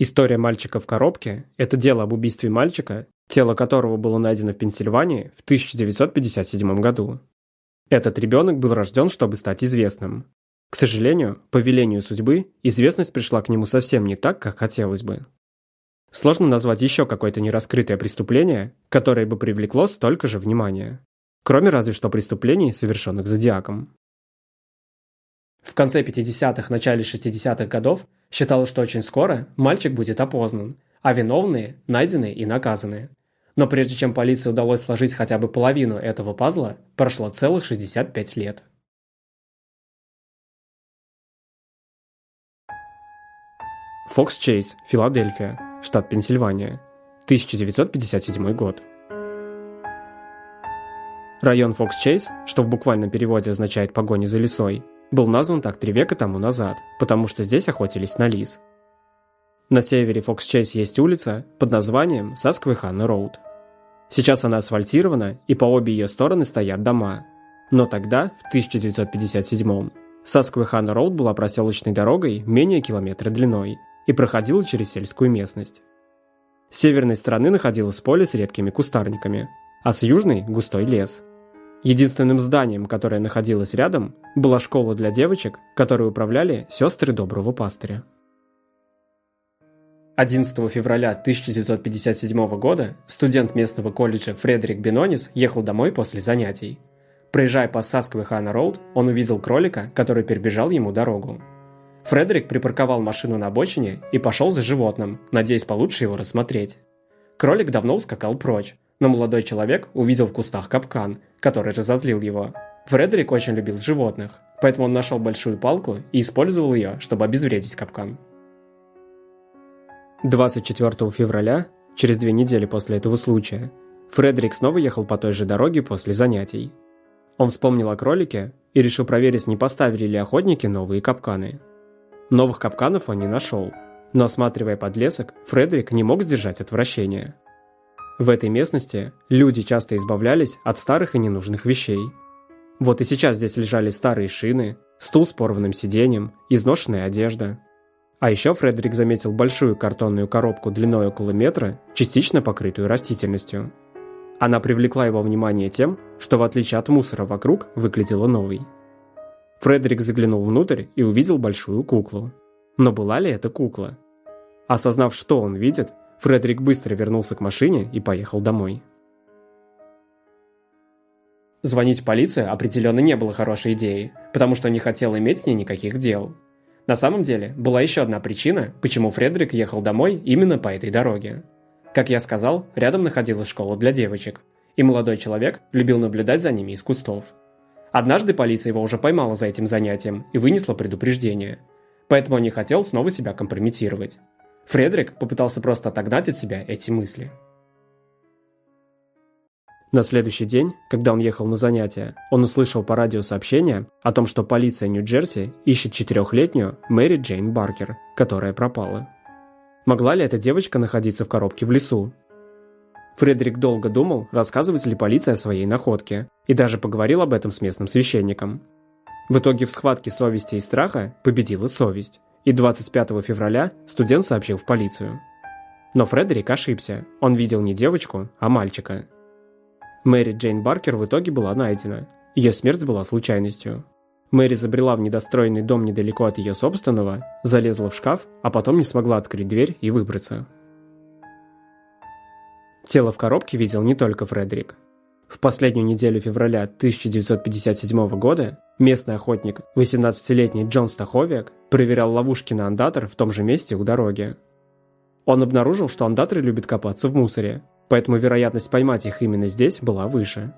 История мальчика в коробке – это дело об убийстве мальчика, тело которого было найдено в Пенсильвании в 1957 году. Этот ребенок был рожден, чтобы стать известным. К сожалению, по велению судьбы, известность пришла к нему совсем не так, как хотелось бы. Сложно назвать еще какое-то нераскрытое преступление, которое бы привлекло столько же внимания. Кроме разве что преступлений, совершенных Зодиаком. В конце 50-х, начале 60-х годов считалось, что очень скоро мальчик будет опознан, а виновные найдены и наказаны. Но прежде чем полиции удалось сложить хотя бы половину этого пазла, прошло целых 65 лет. Фокс Чейз, Филадельфия, штат Пенсильвания, 1957 год. Район Фокс Чейз, что в буквальном переводе означает «погони за лисой», был назван так три века тому назад, потому что здесь охотились на лис. На севере Фокс-Чейз есть улица под названием Сасквихана Роуд. Сейчас она асфальтирована, и по обе ее стороны стоят дома. Но тогда, в 1957-м, Сасквихана Роуд была проселочной дорогой менее километра длиной и проходила через сельскую местность. С северной стороны находилось поле с редкими кустарниками, а с южной – густой лес – Единственным зданием, которое находилось рядом, была школа для девочек, которой управляли сестры доброго пастыря. 11 февраля 1957 года студент местного колледжа Фредерик Бенонис ехал домой после занятий. Проезжая по Сасквихана Роуд, он увидел кролика, который перебежал ему дорогу. Фредерик припарковал машину на обочине и пошел за животным, надеясь получше его рассмотреть. Кролик давно ускакал прочь, но молодой человек увидел в кустах капкан, который разозлил его. Фредерик очень любил животных, поэтому он нашел большую палку и использовал ее, чтобы обезвредить капкан. 24 февраля, через две недели после этого случая, Фредерик снова ехал по той же дороге после занятий. Он вспомнил о кролике и решил проверить, не поставили ли охотники новые капканы. Новых капканов он не нашел, но осматривая подлесок, Фредерик не мог сдержать отвращение – в этой местности люди часто избавлялись от старых и ненужных вещей. Вот и сейчас здесь лежали старые шины, стул с порванным сиденьем, изношенная одежда. А еще Фредерик заметил большую картонную коробку длиной около метра, частично покрытую растительностью. Она привлекла его внимание тем, что в отличие от мусора вокруг выглядела новой. Фредерик заглянул внутрь и увидел большую куклу. Но была ли это кукла? Осознав, что он видит, Фредерик быстро вернулся к машине и поехал домой. Звонить в полицию определенно не было хорошей идеей, потому что не хотел иметь с ней никаких дел. На самом деле, была еще одна причина, почему Фредерик ехал домой именно по этой дороге. Как я сказал, рядом находилась школа для девочек, и молодой человек любил наблюдать за ними из кустов. Однажды полиция его уже поймала за этим занятием и вынесла предупреждение, поэтому он не хотел снова себя компрометировать. Фредерик попытался просто отогнать от себя эти мысли. На следующий день, когда он ехал на занятия, он услышал по радио сообщение о том, что полиция Нью-Джерси ищет четырехлетнюю Мэри Джейн Баркер, которая пропала. Могла ли эта девочка находиться в коробке в лесу? Фредерик долго думал, рассказывать ли полиция о своей находке, и даже поговорил об этом с местным священником. В итоге в схватке совести и страха победила совесть и 25 февраля студент сообщил в полицию. Но Фредерик ошибся, он видел не девочку, а мальчика. Мэри Джейн Баркер в итоге была найдена. Ее смерть была случайностью. Мэри забрела в недостроенный дом недалеко от ее собственного, залезла в шкаф, а потом не смогла открыть дверь и выбраться. Тело в коробке видел не только Фредерик. В последнюю неделю февраля 1957 года местный охотник, 18-летний Джон Стаховик, проверял ловушки на андатор в том же месте у дороги. Он обнаружил, что андаторы любят копаться в мусоре, поэтому вероятность поймать их именно здесь была выше.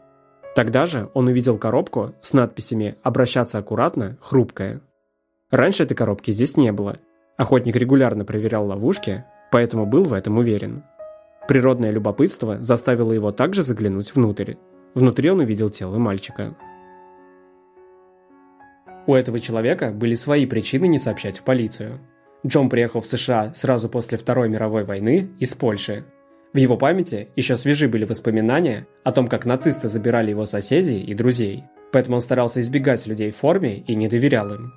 Тогда же он увидел коробку с надписями «Обращаться аккуратно, хрупкая». Раньше этой коробки здесь не было. Охотник регулярно проверял ловушки, поэтому был в этом уверен. Природное любопытство заставило его также заглянуть внутрь. Внутри он увидел тело мальчика. У этого человека были свои причины не сообщать в полицию. Джон приехал в США сразу после Второй мировой войны из Польши. В его памяти еще свежи были воспоминания о том, как нацисты забирали его соседей и друзей, поэтому он старался избегать людей в форме и не доверял им.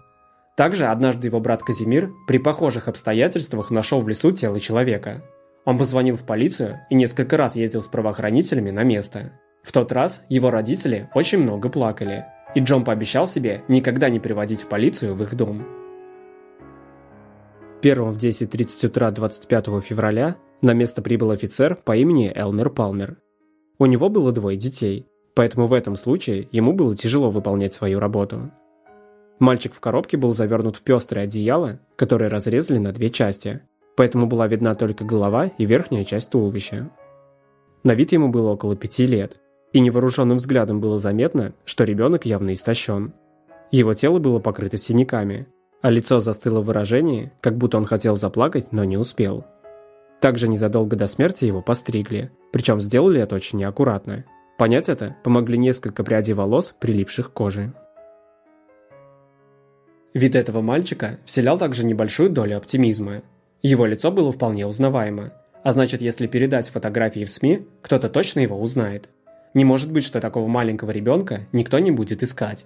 Также однажды его брат Казимир при похожих обстоятельствах нашел в лесу тело человека. Он позвонил в полицию и несколько раз ездил с правоохранителями на место. В тот раз его родители очень много плакали, и Джон пообещал себе никогда не приводить в полицию в их дом. Первым в 10.30 утра 25 февраля на место прибыл офицер по имени Элмер Палмер. У него было двое детей, поэтому в этом случае ему было тяжело выполнять свою работу. Мальчик в коробке был завернут в пестрое одеяло, которое разрезали на две части, поэтому была видна только голова и верхняя часть туловища. На вид ему было около пяти лет, и невооруженным взглядом было заметно, что ребенок явно истощен. Его тело было покрыто синяками, а лицо застыло в выражении, как будто он хотел заплакать, но не успел. Также незадолго до смерти его постригли, причем сделали это очень неаккуратно. Понять это помогли несколько прядей волос, прилипших к коже. Вид этого мальчика вселял также небольшую долю оптимизма. Его лицо было вполне узнаваемо, а значит, если передать фотографии в СМИ, кто-то точно его узнает. Не может быть, что такого маленького ребенка никто не будет искать.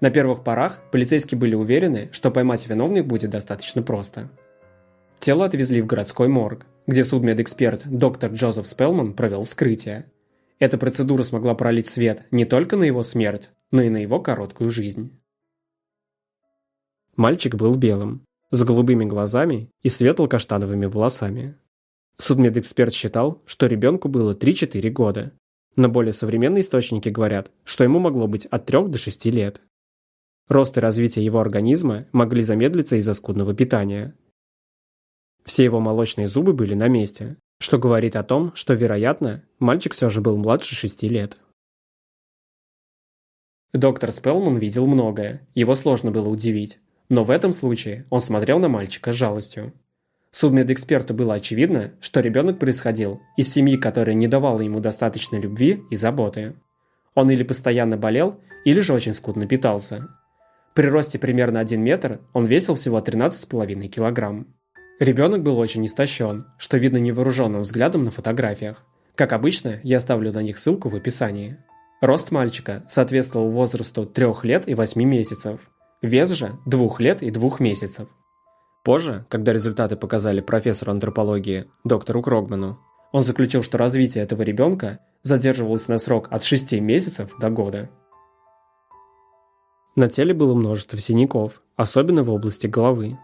На первых порах полицейские были уверены, что поймать виновных будет достаточно просто. Тело отвезли в городской морг, где судмедэксперт доктор Джозеф Спелман провел вскрытие. Эта процедура смогла пролить свет не только на его смерть, но и на его короткую жизнь. Мальчик был белым, с голубыми глазами и светло-каштановыми волосами. Судмедэксперт считал, что ребенку было 3-4 года, но более современные источники говорят, что ему могло быть от 3 до 6 лет. Рост и развитие его организма могли замедлиться из-за скудного питания. Все его молочные зубы были на месте, что говорит о том, что, вероятно, мальчик все же был младше 6 лет. Доктор Спелман видел многое, его сложно было удивить. Но в этом случае он смотрел на мальчика с жалостью. Судмедэксперту было очевидно, что ребенок происходил из семьи, которая не давала ему достаточно любви и заботы. Он или постоянно болел, или же очень скудно питался. При росте примерно 1 метр он весил всего 13,5 килограмм. Ребенок был очень истощен, что видно невооруженным взглядом на фотографиях. Как обычно, я оставлю на них ссылку в описании. Рост мальчика соответствовал возрасту 3 лет и 8 месяцев, Вес же – двух лет и двух месяцев. Позже, когда результаты показали профессору антропологии, доктору Крогману, он заключил, что развитие этого ребенка задерживалось на срок от 6 месяцев до года. На теле было множество синяков, особенно в области головы.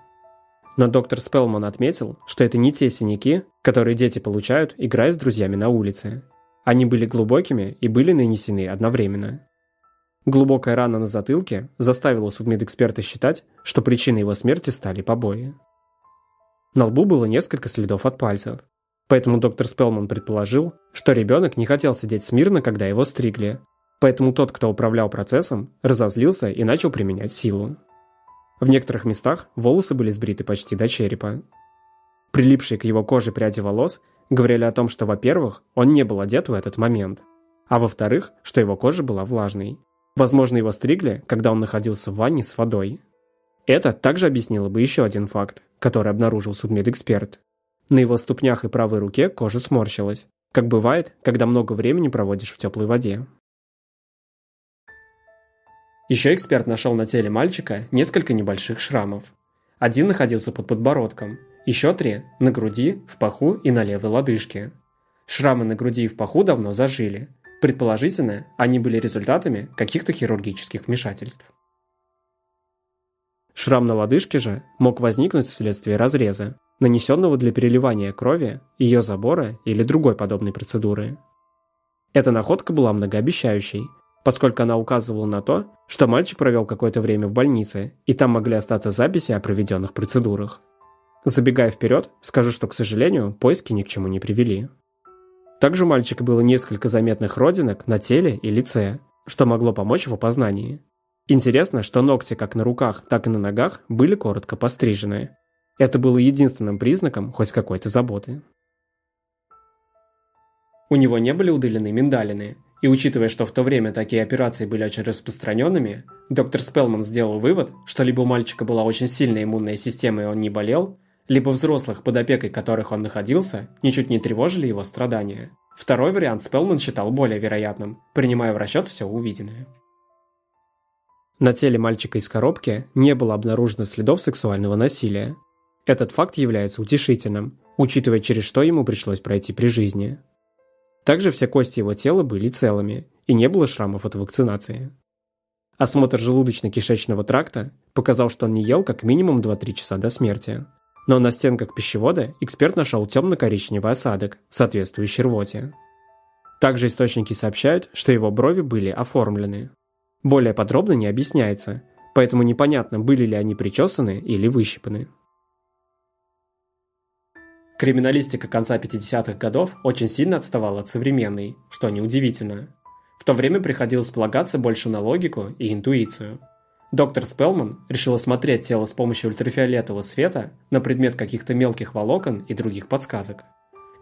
Но доктор Спелман отметил, что это не те синяки, которые дети получают, играя с друзьями на улице. Они были глубокими и были нанесены одновременно. Глубокая рана на затылке заставила судмедэксперта считать, что причиной его смерти стали побои. На лбу было несколько следов от пальцев, поэтому доктор Спелман предположил, что ребенок не хотел сидеть смирно, когда его стригли, поэтому тот, кто управлял процессом, разозлился и начал применять силу. В некоторых местах волосы были сбриты почти до черепа. Прилипшие к его коже пряди волос говорили о том, что, во-первых, он не был одет в этот момент, а во-вторых, что его кожа была влажной. Возможно, его стригли, когда он находился в ванне с водой. Это также объяснило бы еще один факт, который обнаружил судмедэксперт. На его ступнях и правой руке кожа сморщилась, как бывает, когда много времени проводишь в теплой воде. Еще эксперт нашел на теле мальчика несколько небольших шрамов. Один находился под подбородком, еще три – на груди, в паху и на левой лодыжке. Шрамы на груди и в паху давно зажили, Предположительно, они были результатами каких-то хирургических вмешательств. Шрам на лодыжке же мог возникнуть вследствие разреза, нанесенного для переливания крови, ее забора или другой подобной процедуры. Эта находка была многообещающей, поскольку она указывала на то, что мальчик провел какое-то время в больнице, и там могли остаться записи о проведенных процедурах. Забегая вперед, скажу, что, к сожалению, поиски ни к чему не привели. Также у мальчика было несколько заметных родинок на теле и лице, что могло помочь в опознании. Интересно, что ногти как на руках, так и на ногах были коротко пострижены. Это было единственным признаком хоть какой-то заботы. У него не были удалены миндалины, и учитывая, что в то время такие операции были очень распространенными, доктор Спелман сделал вывод, что либо у мальчика была очень сильная иммунная система и он не болел, либо взрослых, под опекой которых он находился, ничуть не тревожили его страдания. Второй вариант Спелман считал более вероятным, принимая в расчет все увиденное. На теле мальчика из коробки не было обнаружено следов сексуального насилия. Этот факт является утешительным, учитывая, через что ему пришлось пройти при жизни. Также все кости его тела были целыми, и не было шрамов от вакцинации. Осмотр желудочно-кишечного тракта показал, что он не ел как минимум 2-3 часа до смерти. Но на стенках пищевода эксперт нашел темно-коричневый осадок, соответствующий рвоте. Также источники сообщают, что его брови были оформлены. Более подробно не объясняется, поэтому непонятно, были ли они причесаны или выщипаны. Криминалистика конца 50-х годов очень сильно отставала от современной, что неудивительно. В то время приходилось полагаться больше на логику и интуицию. Доктор Спелман решил осмотреть тело с помощью ультрафиолетового света на предмет каких-то мелких волокон и других подсказок.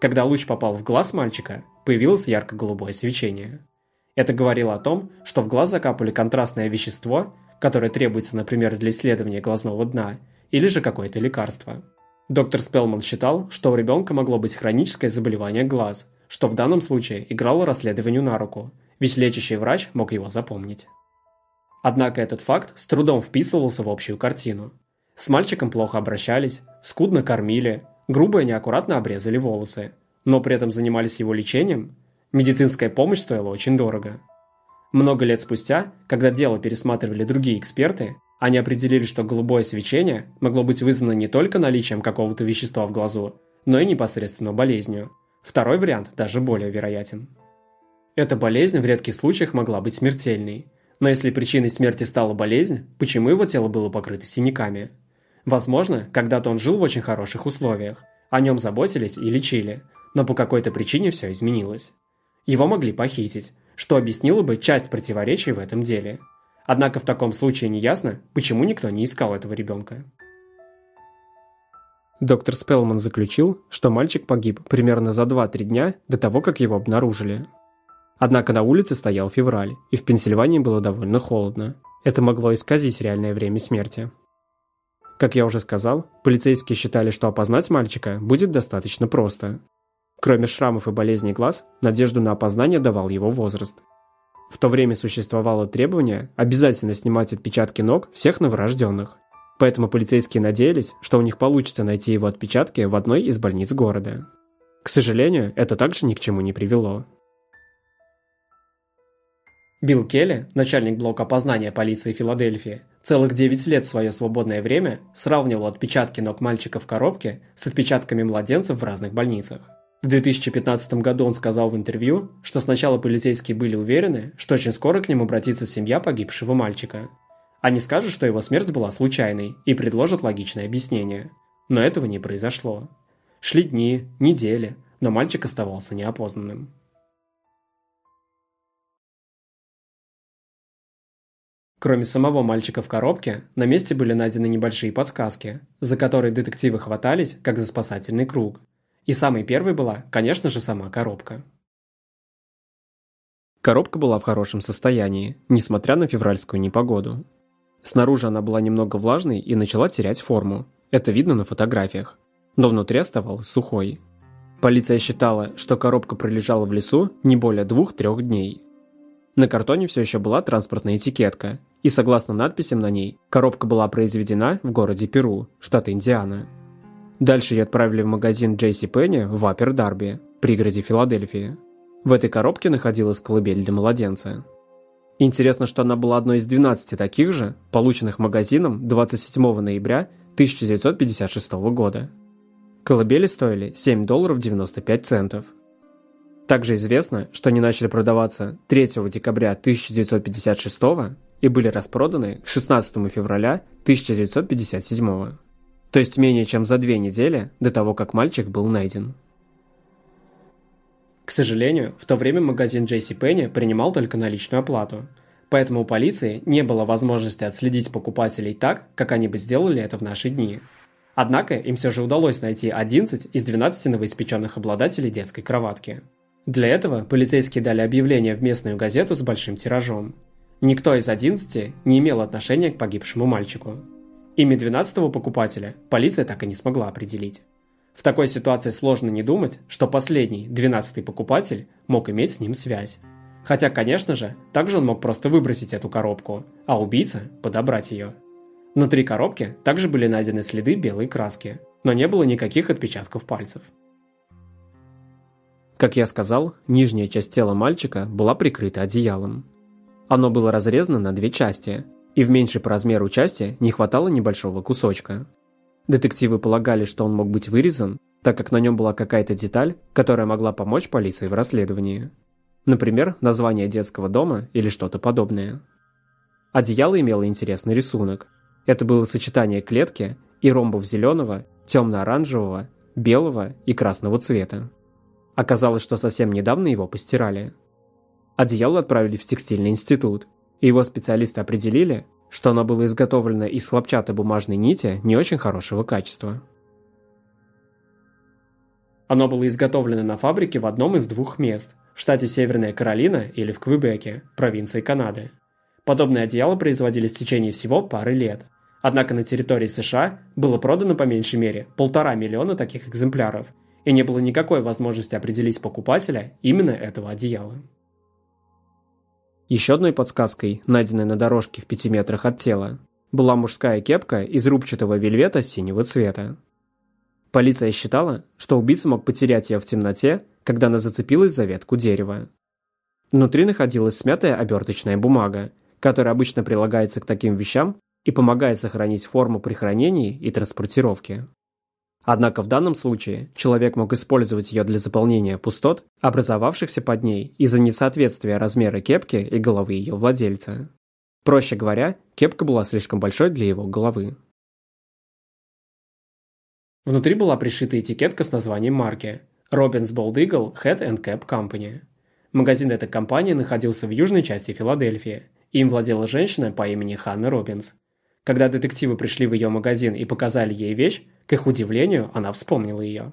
Когда луч попал в глаз мальчика, появилось ярко-голубое свечение. Это говорило о том, что в глаз закапали контрастное вещество, которое требуется, например, для исследования глазного дна, или же какое-то лекарство. Доктор Спелман считал, что у ребенка могло быть хроническое заболевание глаз, что в данном случае играло расследованию на руку, ведь лечащий врач мог его запомнить. Однако этот факт с трудом вписывался в общую картину. С мальчиком плохо обращались, скудно кормили, грубо и неаккуратно обрезали волосы, но при этом занимались его лечением. Медицинская помощь стоила очень дорого. Много лет спустя, когда дело пересматривали другие эксперты, они определили, что голубое свечение могло быть вызвано не только наличием какого-то вещества в глазу, но и непосредственно болезнью. Второй вариант даже более вероятен. Эта болезнь в редких случаях могла быть смертельной. Но если причиной смерти стала болезнь, почему его тело было покрыто синяками? Возможно, когда-то он жил в очень хороших условиях, о нем заботились и лечили, но по какой-то причине все изменилось. Его могли похитить, что объяснило бы часть противоречий в этом деле. Однако в таком случае не ясно, почему никто не искал этого ребенка. Доктор Спелман заключил, что мальчик погиб примерно за 2-3 дня до того, как его обнаружили. Однако на улице стоял февраль, и в Пенсильвании было довольно холодно. Это могло исказить реальное время смерти. Как я уже сказал, полицейские считали, что опознать мальчика будет достаточно просто. Кроме шрамов и болезней глаз, надежду на опознание давал его возраст. В то время существовало требование обязательно снимать отпечатки ног всех новорожденных. Поэтому полицейские надеялись, что у них получится найти его отпечатки в одной из больниц города. К сожалению, это также ни к чему не привело. Билл Келли, начальник блока опознания полиции Филадельфии, целых 9 лет в свое свободное время сравнивал отпечатки ног мальчика в коробке с отпечатками младенцев в разных больницах. В 2015 году он сказал в интервью, что сначала полицейские были уверены, что очень скоро к ним обратится семья погибшего мальчика. Они скажут, что его смерть была случайной и предложат логичное объяснение. Но этого не произошло. Шли дни, недели, но мальчик оставался неопознанным. Кроме самого мальчика в коробке, на месте были найдены небольшие подсказки, за которые детективы хватались, как за спасательный круг. И самой первой была, конечно же, сама коробка. Коробка была в хорошем состоянии, несмотря на февральскую непогоду. Снаружи она была немного влажной и начала терять форму. Это видно на фотографиях. Но внутри оставалась сухой. Полиция считала, что коробка пролежала в лесу не более двух-трех дней. На картоне все еще была транспортная этикетка, и согласно надписям на ней, коробка была произведена в городе Перу, штат Индиана. Дальше ее отправили в магазин Джейси Пенни в Аппер-Дарби, пригороде Филадельфии. В этой коробке находилась колыбель для младенца. Интересно, что она была одной из 12 таких же, полученных магазином 27 ноября 1956 года. Колыбели стоили 7 долларов 95 центов. Также известно, что они начали продаваться 3 декабря 1956 и были распроданы к 16 февраля 1957 то есть менее чем за две недели до того, как мальчик был найден. К сожалению, в то время магазин JCPenney принимал только наличную оплату, поэтому у полиции не было возможности отследить покупателей так, как они бы сделали это в наши дни. Однако им все же удалось найти 11 из 12 новоиспеченных обладателей детской кроватки – для этого полицейские дали объявление в местную газету с большим тиражом. Никто из 11 не имел отношения к погибшему мальчику. Имя 12-го покупателя полиция так и не смогла определить. В такой ситуации сложно не думать, что последний, 12-й покупатель, мог иметь с ним связь. Хотя, конечно же, также он мог просто выбросить эту коробку, а убийца – подобрать ее. Внутри коробки также были найдены следы белой краски, но не было никаких отпечатков пальцев. Как я сказал, нижняя часть тела мальчика была прикрыта одеялом. Оно было разрезано на две части, и в меньшей по размеру части не хватало небольшого кусочка. Детективы полагали, что он мог быть вырезан, так как на нем была какая-то деталь, которая могла помочь полиции в расследовании. Например, название детского дома или что-то подобное. Одеяло имело интересный рисунок. Это было сочетание клетки и ромбов зеленого, темно-оранжевого, белого и красного цвета. Оказалось, что совсем недавно его постирали. Одеяло отправили в текстильный институт, его специалисты определили, что оно было изготовлено из хлопчатобумажной нити не очень хорошего качества. Оно было изготовлено на фабрике в одном из двух мест – в штате Северная Каролина или в Квебеке, провинции Канады. Подобные одеяла производились в течение всего пары лет. Однако на территории США было продано по меньшей мере полтора миллиона таких экземпляров, и не было никакой возможности определить покупателя именно этого одеяла. Еще одной подсказкой, найденной на дорожке в пяти метрах от тела, была мужская кепка из рубчатого вельвета синего цвета. Полиция считала, что убийца мог потерять ее в темноте, когда она зацепилась за ветку дерева. Внутри находилась смятая оберточная бумага, которая обычно прилагается к таким вещам и помогает сохранить форму при хранении и транспортировке. Однако в данном случае человек мог использовать ее для заполнения пустот, образовавшихся под ней из-за несоответствия размера кепки и головы ее владельца. Проще говоря, кепка была слишком большой для его головы. Внутри была пришита этикетка с названием марки Robbins Bald Eagle Hat and Cap Company. Магазин этой компании находился в южной части Филадельфии, им владела женщина по имени Ханна Робинс. Когда детективы пришли в ее магазин и показали ей вещь, к их удивлению, она вспомнила ее.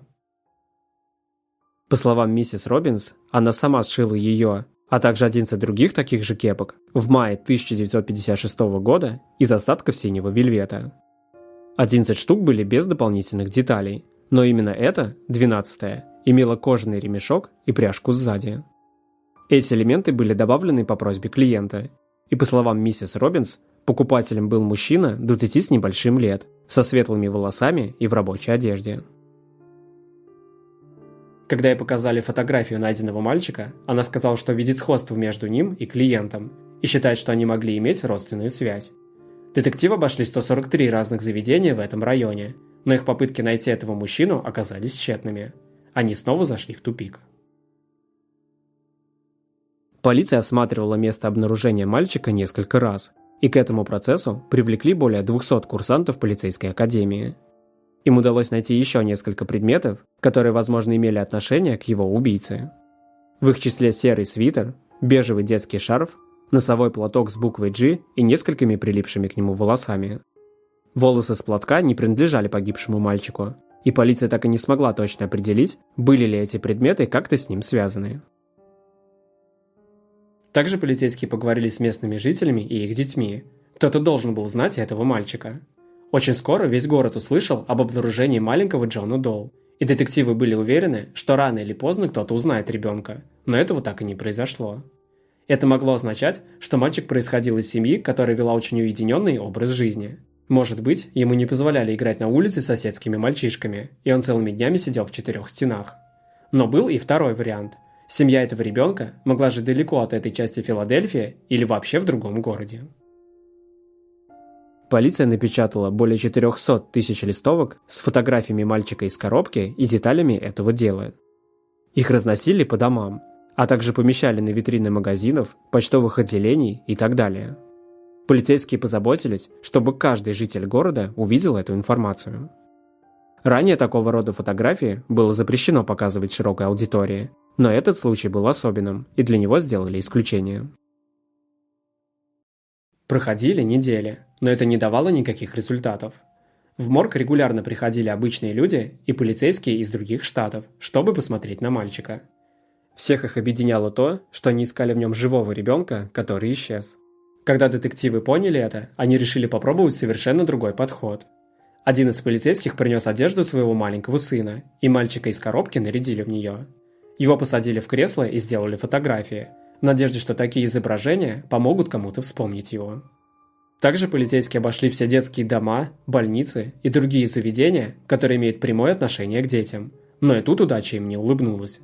По словам миссис Робинс, она сама сшила ее, а также 11 других таких же кепок в мае 1956 года из остатков синего вельвета. 11 штук были без дополнительных деталей, но именно эта, 12 имела кожаный ремешок и пряжку сзади. Эти элементы были добавлены по просьбе клиента, и по словам миссис Робинс, покупателем был мужчина 20 с небольшим лет, со светлыми волосами и в рабочей одежде. Когда ей показали фотографию найденного мальчика, она сказала, что видит сходство между ним и клиентом и считает, что они могли иметь родственную связь. Детективы обошли 143 разных заведения в этом районе, но их попытки найти этого мужчину оказались тщетными. Они снова зашли в тупик. Полиция осматривала место обнаружения мальчика несколько раз, и к этому процессу привлекли более 200 курсантов полицейской академии. Им удалось найти еще несколько предметов, которые, возможно, имели отношение к его убийце. В их числе серый свитер, бежевый детский шарф, носовой платок с буквой G и несколькими прилипшими к нему волосами. Волосы с платка не принадлежали погибшему мальчику, и полиция так и не смогла точно определить, были ли эти предметы как-то с ним связаны. Также полицейские поговорили с местными жителями и их детьми. Кто-то должен был знать этого мальчика. Очень скоро весь город услышал об обнаружении маленького Джона Доу, и детективы были уверены, что рано или поздно кто-то узнает ребенка, но этого так и не произошло. Это могло означать, что мальчик происходил из семьи, которая вела очень уединенный образ жизни. Может быть, ему не позволяли играть на улице с соседскими мальчишками, и он целыми днями сидел в четырех стенах. Но был и второй вариант. Семья этого ребенка могла жить далеко от этой части Филадельфии или вообще в другом городе. Полиция напечатала более 400 тысяч листовок с фотографиями мальчика из коробки и деталями этого дела. Их разносили по домам, а также помещали на витрины магазинов, почтовых отделений и так далее. Полицейские позаботились, чтобы каждый житель города увидел эту информацию. Ранее такого рода фотографии было запрещено показывать широкой аудитории, но этот случай был особенным, и для него сделали исключение. Проходили недели, но это не давало никаких результатов. В морг регулярно приходили обычные люди и полицейские из других штатов, чтобы посмотреть на мальчика. Всех их объединяло то, что они искали в нем живого ребенка, который исчез. Когда детективы поняли это, они решили попробовать совершенно другой подход. Один из полицейских принес одежду своего маленького сына, и мальчика из коробки нарядили в нее. Его посадили в кресло и сделали фотографии. в надежде, что такие изображения помогут кому-то вспомнить его. Также полицейские обошли все детские дома, больницы и другие заведения, которые имеют прямое отношение к детям. Но и тут удача им не улыбнулась.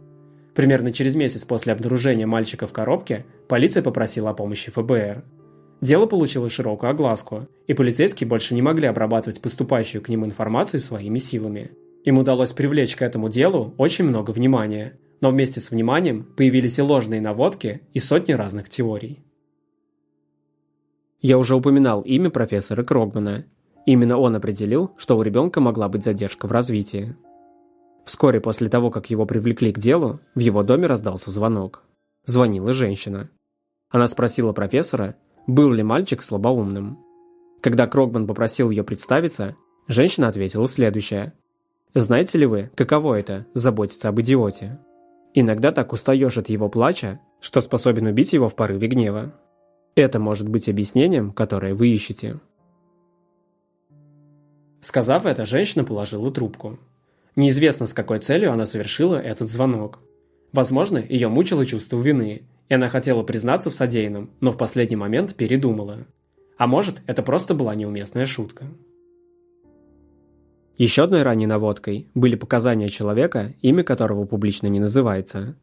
Примерно через месяц после обнаружения мальчика в коробке полиция попросила о помощи ФБР. Дело получило широкую огласку, и полицейские больше не могли обрабатывать поступающую к ним информацию своими силами. Им удалось привлечь к этому делу очень много внимания, но вместе с вниманием появились и ложные наводки, и сотни разных теорий. Я уже упоминал имя профессора Крогмана. Именно он определил, что у ребенка могла быть задержка в развитии. Вскоре после того, как его привлекли к делу, в его доме раздался звонок. Звонила женщина. Она спросила профессора, был ли мальчик слабоумным. Когда Крогман попросил ее представиться, женщина ответила следующее. «Знаете ли вы, каково это – заботиться об идиоте? Иногда так устаешь от его плача, что способен убить его в порыве гнева. Это может быть объяснением, которое вы ищете». Сказав это, женщина положила трубку. Неизвестно, с какой целью она совершила этот звонок. Возможно, ее мучило чувство вины, и она хотела признаться в содеянном, но в последний момент передумала. А может, это просто была неуместная шутка. Еще одной ранней наводкой были показания человека, имя которого публично не называется.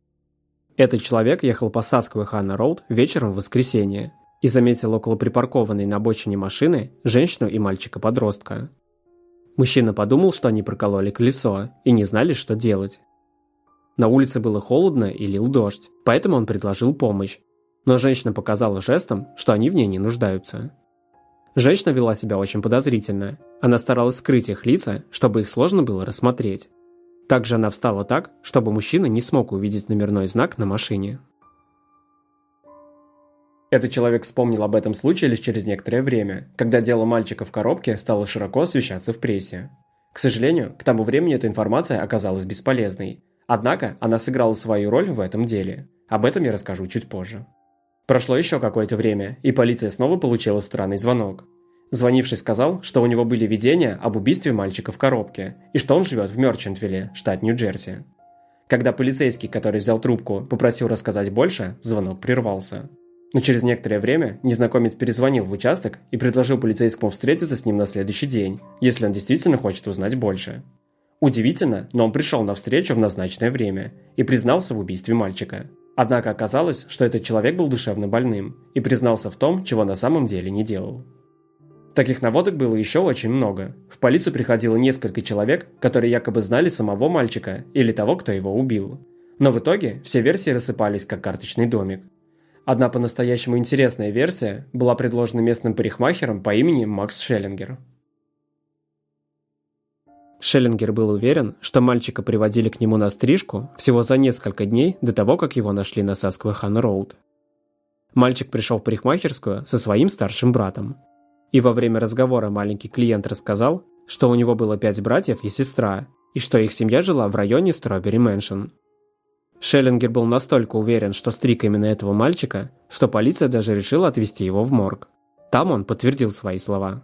Этот человек ехал по Сасквехана Роуд вечером в воскресенье и заметил около припаркованной на обочине машины женщину и мальчика-подростка. Мужчина подумал, что они прокололи колесо и не знали, что делать. На улице было холодно и лил дождь, поэтому он предложил помощь. Но женщина показала жестом, что они в ней не нуждаются. Женщина вела себя очень подозрительно. Она старалась скрыть их лица, чтобы их сложно было рассмотреть. Также она встала так, чтобы мужчина не смог увидеть номерной знак на машине. Этот человек вспомнил об этом случае лишь через некоторое время, когда дело мальчика в коробке стало широко освещаться в прессе. К сожалению, к тому времени эта информация оказалась бесполезной, Однако она сыграла свою роль в этом деле. Об этом я расскажу чуть позже. Прошло еще какое-то время, и полиция снова получила странный звонок. Звонивший сказал, что у него были видения об убийстве мальчика в коробке, и что он живет в Мерчантвилле, штат Нью-Джерси. Когда полицейский, который взял трубку, попросил рассказать больше, звонок прервался. Но через некоторое время незнакомец перезвонил в участок и предложил полицейскому встретиться с ним на следующий день, если он действительно хочет узнать больше. Удивительно, но он пришел на встречу в назначенное время и признался в убийстве мальчика. Однако оказалось, что этот человек был душевно больным и признался в том, чего на самом деле не делал. Таких наводок было еще очень много. В полицию приходило несколько человек, которые якобы знали самого мальчика или того, кто его убил. Но в итоге все версии рассыпались как карточный домик. Одна по-настоящему интересная версия была предложена местным парикмахером по имени Макс Шеллингер. Шеллингер был уверен, что мальчика приводили к нему на стрижку всего за несколько дней до того, как его нашли на Сасквехан-Роуд. Мальчик пришел в парикмахерскую со своим старшим братом. И во время разговора маленький клиент рассказал, что у него было пять братьев и сестра, и что их семья жила в районе Стробери Мэншн. Шеллингер был настолько уверен, что стриг именно этого мальчика, что полиция даже решила отвезти его в морг. Там он подтвердил свои слова.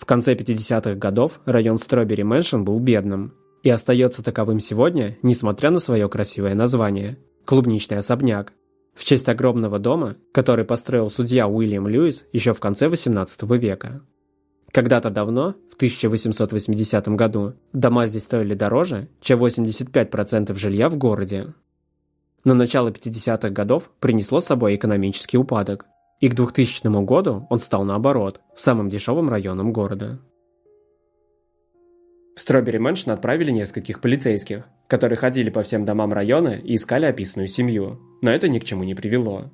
В конце 50-х годов район Стробери Мэншн был бедным и остается таковым сегодня, несмотря на свое красивое название – клубничный особняк, в честь огромного дома, который построил судья Уильям Льюис еще в конце 18 века. Когда-то давно, в 1880 году, дома здесь стоили дороже, чем 85% жилья в городе. Но начало 50-х годов принесло с собой экономический упадок, и к 2000 году он стал наоборот, самым дешевым районом города. В Стробери Мэншн отправили нескольких полицейских, которые ходили по всем домам района и искали описанную семью, но это ни к чему не привело.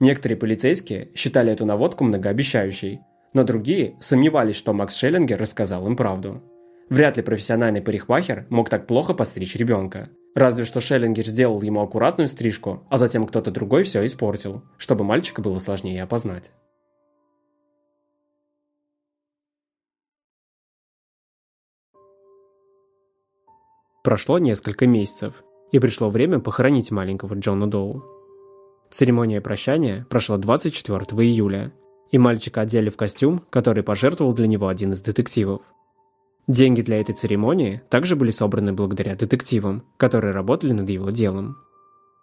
Некоторые полицейские считали эту наводку многообещающей, но другие сомневались, что Макс Шеллингер рассказал им правду. Вряд ли профессиональный парикмахер мог так плохо постричь ребенка, Разве что Шеллингер сделал ему аккуратную стрижку, а затем кто-то другой все испортил, чтобы мальчика было сложнее опознать. Прошло несколько месяцев, и пришло время похоронить маленького Джона Доу. Церемония прощания прошла 24 июля, и мальчика одели в костюм, который пожертвовал для него один из детективов – Деньги для этой церемонии также были собраны благодаря детективам, которые работали над его делом.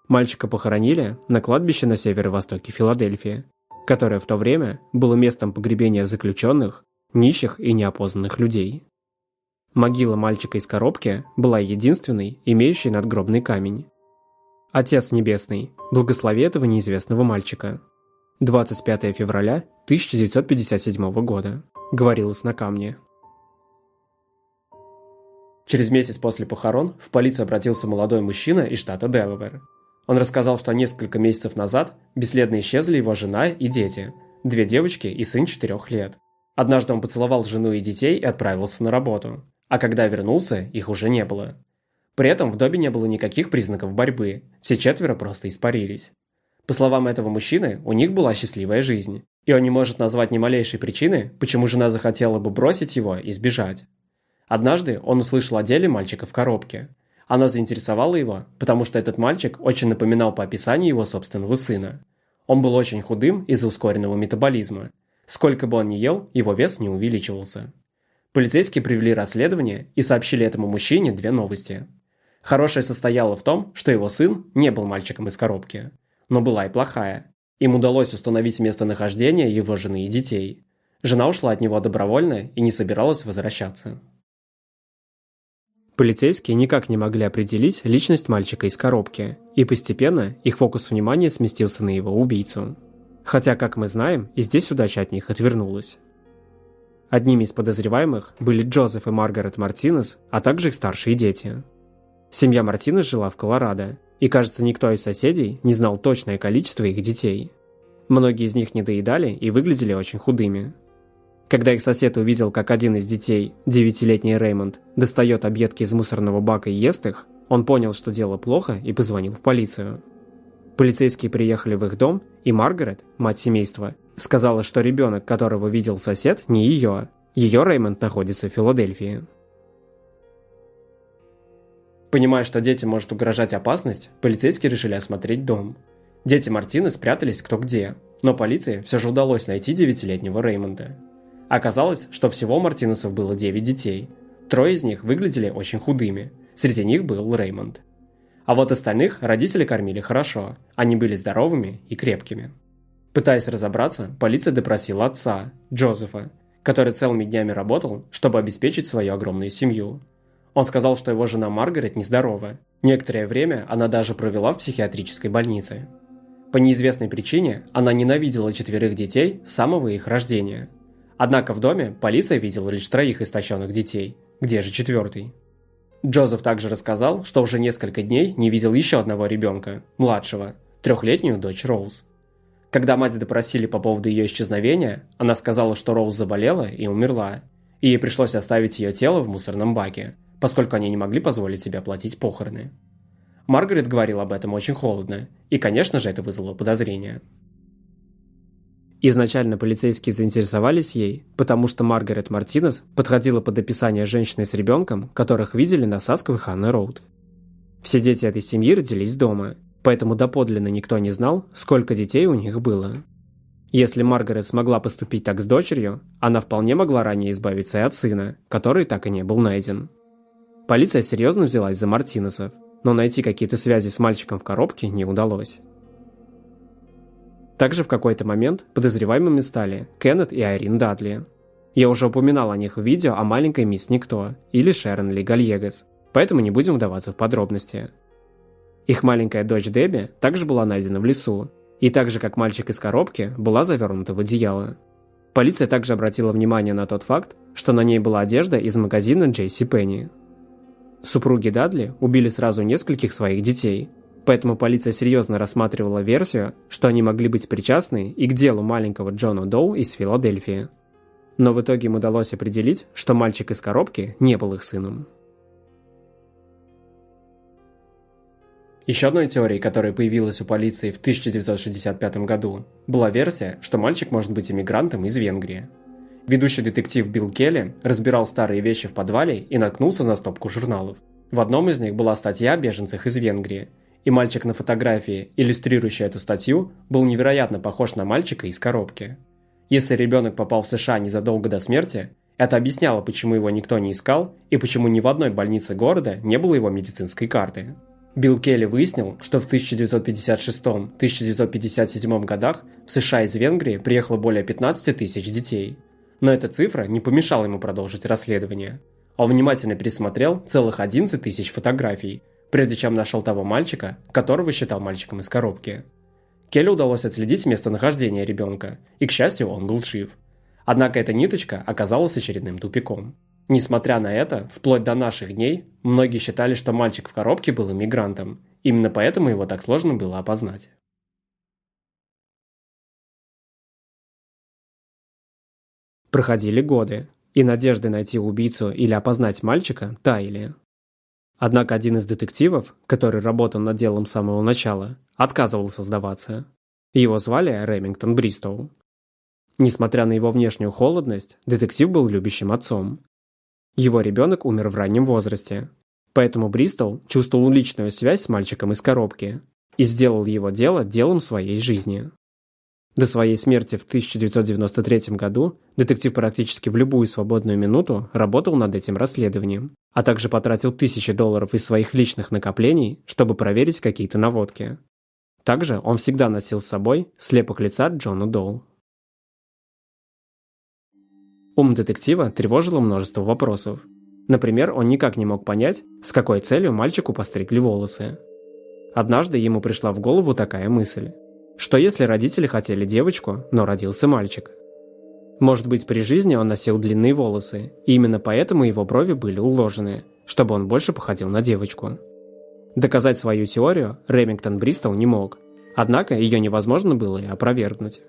Мальчика похоронили на кладбище на северо-востоке Филадельфии, которое в то время было местом погребения заключенных, нищих и неопознанных людей. Могила мальчика из коробки была единственной, имеющей надгробный камень. Отец Небесный, благослови этого неизвестного мальчика. 25 февраля 1957 года. Говорилось на камне. Через месяц после похорон в полицию обратился молодой мужчина из штата Делавэр. Он рассказал, что несколько месяцев назад бесследно исчезли его жена и дети, две девочки и сын четырех лет. Однажды он поцеловал жену и детей и отправился на работу а когда вернулся, их уже не было. При этом в доме не было никаких признаков борьбы, все четверо просто испарились. По словам этого мужчины, у них была счастливая жизнь, и он не может назвать ни малейшей причины, почему жена захотела бы бросить его и сбежать. Однажды он услышал о деле мальчика в коробке. Она заинтересовала его, потому что этот мальчик очень напоминал по описанию его собственного сына. Он был очень худым из-за ускоренного метаболизма. Сколько бы он ни ел, его вес не увеличивался. Полицейские привели расследование и сообщили этому мужчине две новости. Хорошая состояла в том, что его сын не был мальчиком из коробки. Но была и плохая. Им удалось установить местонахождение его жены и детей. Жена ушла от него добровольно и не собиралась возвращаться. Полицейские никак не могли определить личность мальчика из коробки, и постепенно их фокус внимания сместился на его убийцу. Хотя, как мы знаем, и здесь удача от них отвернулась. Одними из подозреваемых были Джозеф и Маргарет Мартинес, а также их старшие дети. Семья Мартинес жила в Колорадо, и, кажется, никто из соседей не знал точное количество их детей. Многие из них недоедали и выглядели очень худыми. Когда их сосед увидел, как один из детей, девятилетний Реймонд, достает объедки из мусорного бака и ест их, он понял, что дело плохо и позвонил в полицию. Полицейские приехали в их дом, и Маргарет, мать семейства, сказала, что ребенок, которого видел сосед, не ее. Ее Реймонд находится в Филадельфии. Понимая, что детям может угрожать опасность, полицейские решили осмотреть дом. Дети Мартины спрятались кто где, но полиции все же удалось найти девятилетнего Реймонда. Оказалось, что всего Мартинесов было 9 детей. Трое из них выглядели очень худыми. Среди них был Реймонд. А вот остальных родители кормили хорошо, они были здоровыми и крепкими. Пытаясь разобраться, полиция допросила отца, Джозефа, который целыми днями работал, чтобы обеспечить свою огромную семью. Он сказал, что его жена Маргарет нездорова. Некоторое время она даже провела в психиатрической больнице. По неизвестной причине она ненавидела четверых детей с самого их рождения. Однако в доме полиция видела лишь троих истощенных детей. Где же четвертый? Джозеф также рассказал, что уже несколько дней не видел еще одного ребенка, младшего, трехлетнюю дочь Роуз. Когда мать допросили по поводу ее исчезновения, она сказала, что Роуз заболела и умерла, и ей пришлось оставить ее тело в мусорном баке, поскольку они не могли позволить себе оплатить похороны. Маргарет говорил об этом очень холодно, и, конечно же, это вызвало подозрения. Изначально полицейские заинтересовались ей, потому что Маргарет Мартинес подходила под описание женщины с ребенком, которых видели на Сасковой Ханна Роуд. Все дети этой семьи родились дома, поэтому доподлинно никто не знал, сколько детей у них было. Если Маргарет смогла поступить так с дочерью, она вполне могла ранее избавиться и от сына, который так и не был найден. Полиция серьезно взялась за Мартинесов, но найти какие-то связи с мальчиком в коробке не удалось. Также в какой-то момент подозреваемыми стали Кеннет и Айрин Дадли. Я уже упоминал о них в видео о маленькой мисс Никто или Шерон Ли Гальегас, поэтому не будем вдаваться в подробности. Их маленькая дочь Дебби также была найдена в лесу, и так же, как мальчик из коробки, была завернута в одеяло. Полиция также обратила внимание на тот факт, что на ней была одежда из магазина Джейси Пенни. Супруги Дадли убили сразу нескольких своих детей – Поэтому полиция серьезно рассматривала версию, что они могли быть причастны и к делу маленького Джона Доу из Филадельфии. Но в итоге им удалось определить, что мальчик из коробки не был их сыном. Еще одной теорией, которая появилась у полиции в 1965 году, была версия, что мальчик может быть иммигрантом из Венгрии. Ведущий детектив Билл Келли разбирал старые вещи в подвале и наткнулся на стопку журналов. В одном из них была статья о беженцах из Венгрии, и мальчик на фотографии, иллюстрирующий эту статью, был невероятно похож на мальчика из коробки. Если ребенок попал в США незадолго до смерти, это объясняло, почему его никто не искал и почему ни в одной больнице города не было его медицинской карты. Билл Келли выяснил, что в 1956-1957 годах в США из Венгрии приехало более 15 тысяч детей. Но эта цифра не помешала ему продолжить расследование. Он внимательно пересмотрел целых 11 тысяч фотографий, прежде чем нашел того мальчика, которого считал мальчиком из коробки. Келли удалось отследить местонахождение ребенка, и, к счастью, он был жив. Однако эта ниточка оказалась очередным тупиком. Несмотря на это, вплоть до наших дней, многие считали, что мальчик в коробке был иммигрантом. Именно поэтому его так сложно было опознать. Проходили годы, и надежды найти убийцу или опознать мальчика таяли. Однако один из детективов, который работал над делом с самого начала, отказывался сдаваться. Его звали Ремингтон Бристоу. Несмотря на его внешнюю холодность, детектив был любящим отцом. Его ребенок умер в раннем возрасте, поэтому Бристол чувствовал личную связь с мальчиком из коробки и сделал его дело делом своей жизни. До своей смерти в 1993 году детектив практически в любую свободную минуту работал над этим расследованием, а также потратил тысячи долларов из своих личных накоплений, чтобы проверить какие-то наводки. Также он всегда носил с собой слепок лица Джона Доу. Ум детектива тревожило множество вопросов. Например, он никак не мог понять, с какой целью мальчику постригли волосы. Однажды ему пришла в голову такая мысль. Что если родители хотели девочку, но родился мальчик? Может быть, при жизни он носил длинные волосы, и именно поэтому его брови были уложены, чтобы он больше походил на девочку. Доказать свою теорию Ремингтон Бристоу не мог, однако ее невозможно было и опровергнуть.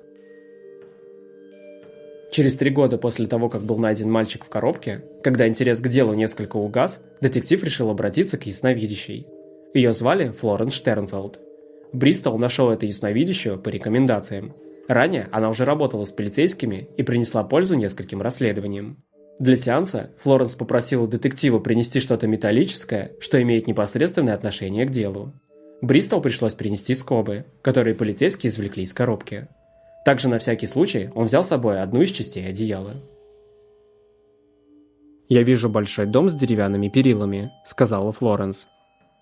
Через три года после того, как был найден мальчик в коробке, когда интерес к делу несколько угас, детектив решил обратиться к ясновидящей. Ее звали Флоренс Штернфелд. Бристол нашел это ясновидящую по рекомендациям. Ранее она уже работала с полицейскими и принесла пользу нескольким расследованиям. Для сеанса Флоренс попросила детектива принести что-то металлическое, что имеет непосредственное отношение к делу. Бристол пришлось принести скобы, которые полицейские извлекли из коробки. Также на всякий случай он взял с собой одну из частей одеяла. «Я вижу большой дом с деревянными перилами», — сказала Флоренс.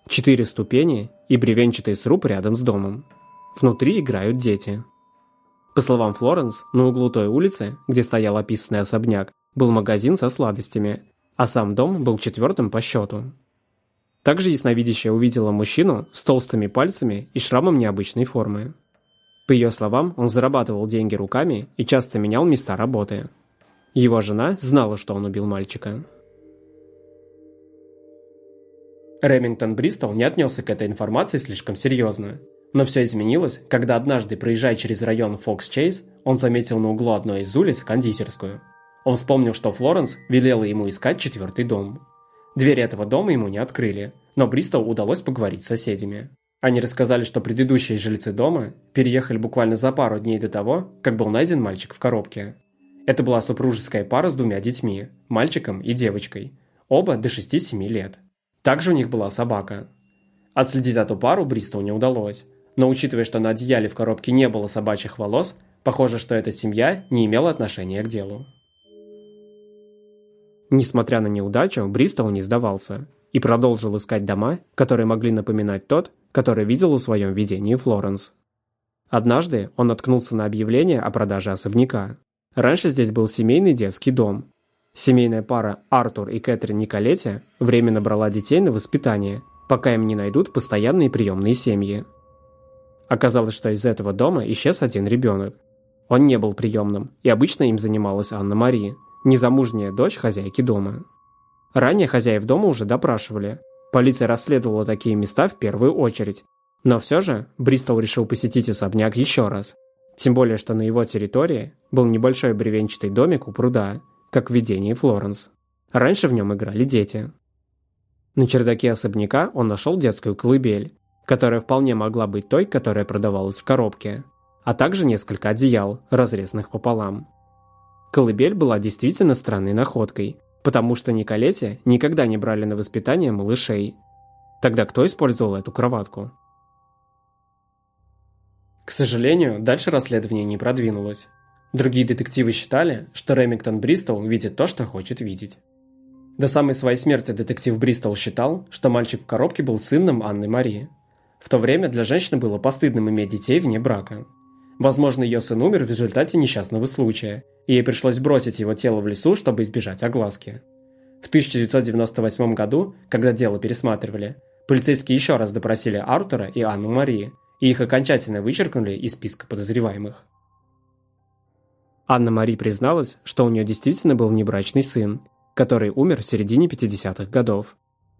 «Четыре ступени и бревенчатый сруб рядом с домом. Внутри играют дети». По словам Флоренс, на углу той улицы, где стоял описанный особняк, был магазин со сладостями, а сам дом был четвертым по счету. Также ясновидящая увидела мужчину с толстыми пальцами и шрамом необычной формы. По ее словам, он зарабатывал деньги руками и часто менял места работы. Его жена знала, что он убил мальчика. Ремингтон Бристол не отнесся к этой информации слишком серьезно. Но все изменилось, когда однажды, проезжая через район Фокс-Чейз, он заметил на углу одной из улиц кондитерскую. Он вспомнил, что Флоренс велела ему искать четвертый дом. Двери этого дома ему не открыли, но Бристол удалось поговорить с соседями. Они рассказали, что предыдущие жильцы дома переехали буквально за пару дней до того, как был найден мальчик в коробке. Это была супружеская пара с двумя детьми, мальчиком и девочкой, оба до 6-7 лет. Также у них была собака. Отследить эту пару Бристу не удалось, но учитывая, что на одеяле в коробке не было собачьих волос, похоже, что эта семья не имела отношения к делу. Несмотря на неудачу, Бристоу не сдавался и продолжил искать дома, которые могли напоминать тот, который видел в своем видении Флоренс. Однажды он наткнулся на объявление о продаже особняка. Раньше здесь был семейный детский дом. Семейная пара Артур и Кэтрин Николетти временно брала детей на воспитание, пока им не найдут постоянные приемные семьи. Оказалось, что из этого дома исчез один ребенок. Он не был приемным, и обычно им занималась Анна-Мария, незамужняя дочь хозяйки дома. Ранее хозяев дома уже допрашивали, Полиция расследовала такие места в первую очередь. Но все же Бристол решил посетить особняк еще раз. Тем более, что на его территории был небольшой бревенчатый домик у пруда, как в видении Флоренс. Раньше в нем играли дети. На чердаке особняка он нашел детскую колыбель, которая вполне могла быть той, которая продавалась в коробке, а также несколько одеял, разрезанных пополам. Колыбель была действительно странной находкой, потому что Николете никогда не брали на воспитание малышей. Тогда кто использовал эту кроватку? К сожалению, дальше расследование не продвинулось. Другие детективы считали, что Ремингтон Бристоу видит то, что хочет видеть. До самой своей смерти детектив Бристол считал, что мальчик в коробке был сыном Анны Марии. В то время для женщины было постыдным иметь детей вне брака. Возможно, ее сын умер в результате несчастного случая, и ей пришлось бросить его тело в лесу, чтобы избежать огласки. В 1998 году, когда дело пересматривали, полицейские еще раз допросили Артура и Анну Марии, и их окончательно вычеркнули из списка подозреваемых. Анна Мари призналась, что у нее действительно был внебрачный сын, который умер в середине 50-х годов.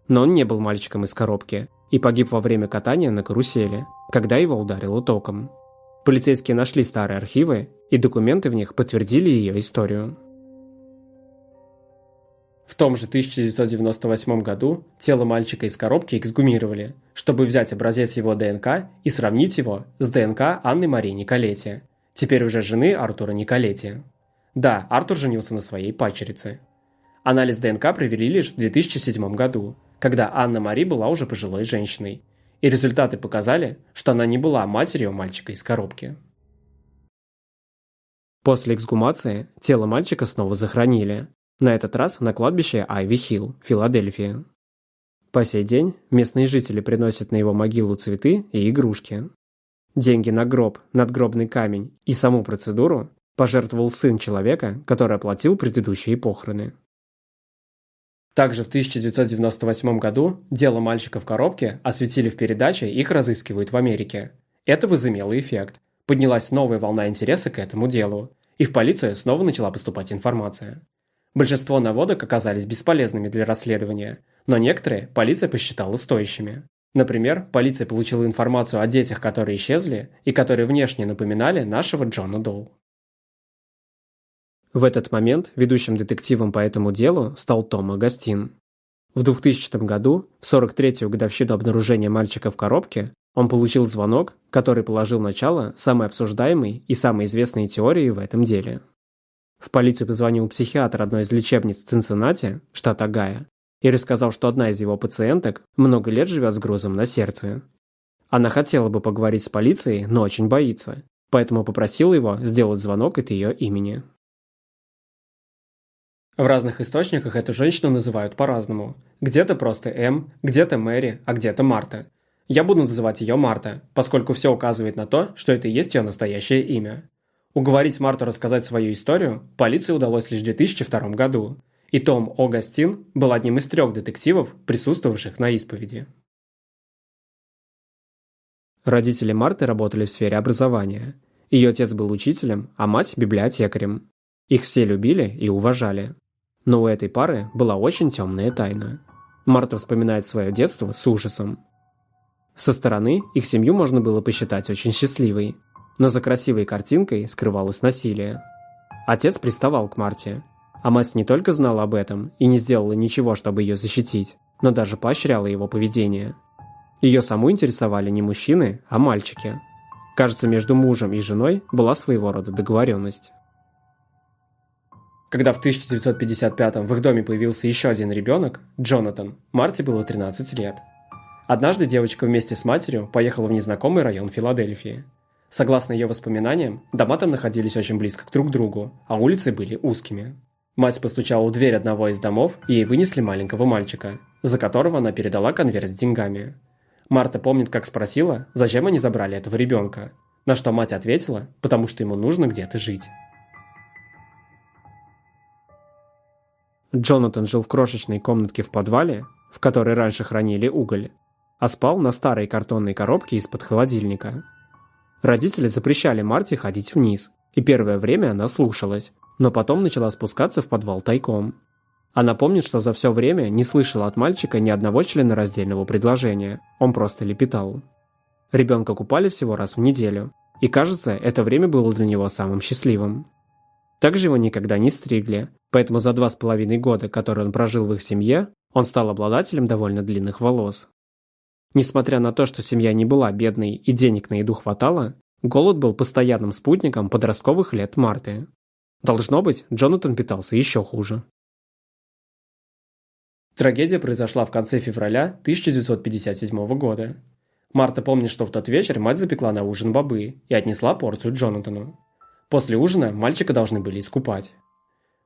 Но он не был мальчиком из коробки и погиб во время катания на карусели, когда его ударило током. Полицейские нашли старые архивы, и документы в них подтвердили ее историю. В том же 1998 году тело мальчика из коробки эксгумировали, чтобы взять образец его ДНК и сравнить его с ДНК Анны Марии Николетти, теперь уже жены Артура Николетти. Да, Артур женился на своей пачерице. Анализ ДНК провели лишь в 2007 году, когда Анна Мари была уже пожилой женщиной, и результаты показали, что она не была матерью мальчика из коробки. После эксгумации тело мальчика снова захоронили, на этот раз на кладбище Айви-Хилл, Филадельфия. По сей день местные жители приносят на его могилу цветы и игрушки. Деньги на гроб, надгробный камень и саму процедуру пожертвовал сын человека, который оплатил предыдущие похороны. Также в 1998 году дело мальчика в коробке осветили в передаче «Их разыскивают в Америке». Это возымело эффект. Поднялась новая волна интереса к этому делу, и в полицию снова начала поступать информация. Большинство наводок оказались бесполезными для расследования, но некоторые полиция посчитала стоящими. Например, полиция получила информацию о детях, которые исчезли и которые внешне напоминали нашего Джона Доу. В этот момент ведущим детективом по этому делу стал Том Агастин. В 2000 году, в 43-ю годовщину обнаружения мальчика в коробке, он получил звонок, который положил начало самой обсуждаемой и самой известной теории в этом деле. В полицию позвонил психиатр одной из лечебниц Цинциннати, штат Огайо, и рассказал, что одна из его пациенток много лет живет с грузом на сердце. Она хотела бы поговорить с полицией, но очень боится, поэтому попросила его сделать звонок от ее имени. В разных источниках эту женщину называют по-разному. Где-то просто М, где-то Мэри, а где-то Марта. Я буду называть ее Марта, поскольку все указывает на то, что это и есть ее настоящее имя. Уговорить Марту рассказать свою историю полиции удалось лишь в 2002 году, и Том Огастин был одним из трех детективов, присутствовавших на исповеди. Родители Марты работали в сфере образования. Ее отец был учителем, а мать – библиотекарем. Их все любили и уважали. Но у этой пары была очень темная тайна. Марта вспоминает свое детство с ужасом. Со стороны их семью можно было посчитать очень счастливой, но за красивой картинкой скрывалось насилие. Отец приставал к Марте, а мать не только знала об этом и не сделала ничего, чтобы ее защитить, но даже поощряла его поведение. Ее саму интересовали не мужчины, а мальчики. Кажется, между мужем и женой была своего рода договоренность. Когда в 1955 в их доме появился еще один ребенок, Джонатан, Марте было 13 лет. Однажды девочка вместе с матерью поехала в незнакомый район Филадельфии. Согласно ее воспоминаниям, дома там находились очень близко друг к другу, а улицы были узкими. Мать постучала в дверь одного из домов, и ей вынесли маленького мальчика, за которого она передала конверт с деньгами. Марта помнит, как спросила, зачем они забрали этого ребенка, на что мать ответила, потому что ему нужно где-то жить. Джонатан жил в крошечной комнатке в подвале, в которой раньше хранили уголь, а спал на старой картонной коробке из-под холодильника. Родители запрещали Марте ходить вниз, и первое время она слушалась, но потом начала спускаться в подвал тайком. Она помнит, что за все время не слышала от мальчика ни одного члена раздельного предложения, он просто лепетал. Ребенка купали всего раз в неделю, и кажется, это время было для него самым счастливым. Также его никогда не стригли, поэтому за два с половиной года, которые он прожил в их семье, он стал обладателем довольно длинных волос. Несмотря на то, что семья не была бедной и денег на еду хватало, голод был постоянным спутником подростковых лет Марты. Должно быть, Джонатан питался еще хуже. Трагедия произошла в конце февраля 1957 года. Марта помнит, что в тот вечер мать запекла на ужин бобы и отнесла порцию Джонатану. После ужина мальчика должны были искупать.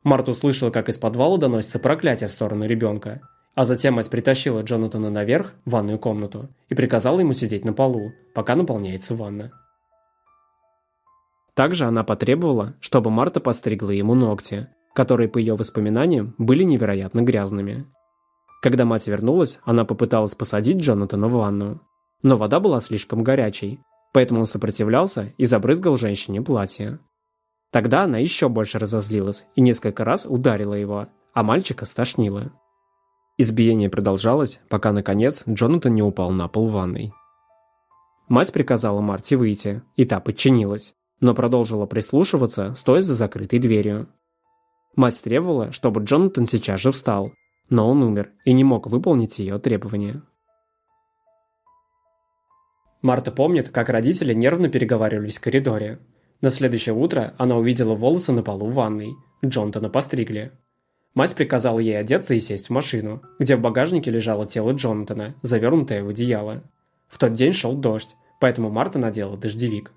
Марта услышала, как из подвала доносится проклятие в сторону ребенка, а затем мать притащила Джонатана наверх, в ванную комнату, и приказала ему сидеть на полу, пока наполняется ванна. Также она потребовала, чтобы Марта постригла ему ногти, которые, по ее воспоминаниям, были невероятно грязными. Когда мать вернулась, она попыталась посадить Джонатана в ванну, но вода была слишком горячей, поэтому он сопротивлялся и забрызгал женщине платье. Тогда она еще больше разозлилась и несколько раз ударила его, а мальчика стошнило. Избиение продолжалось, пока, наконец, Джонатан не упал на пол ванной. Мать приказала Марте выйти, и та подчинилась, но продолжила прислушиваться, стоя за закрытой дверью. Мать требовала, чтобы Джонатан сейчас же встал, но он умер и не мог выполнить ее требования. Марта помнит, как родители нервно переговаривались в коридоре. На следующее утро она увидела волосы на полу в ванной. Джонатана постригли. Мать приказала ей одеться и сесть в машину, где в багажнике лежало тело Джонатана, завернутое в одеяло. В тот день шел дождь, поэтому Марта надела дождевик.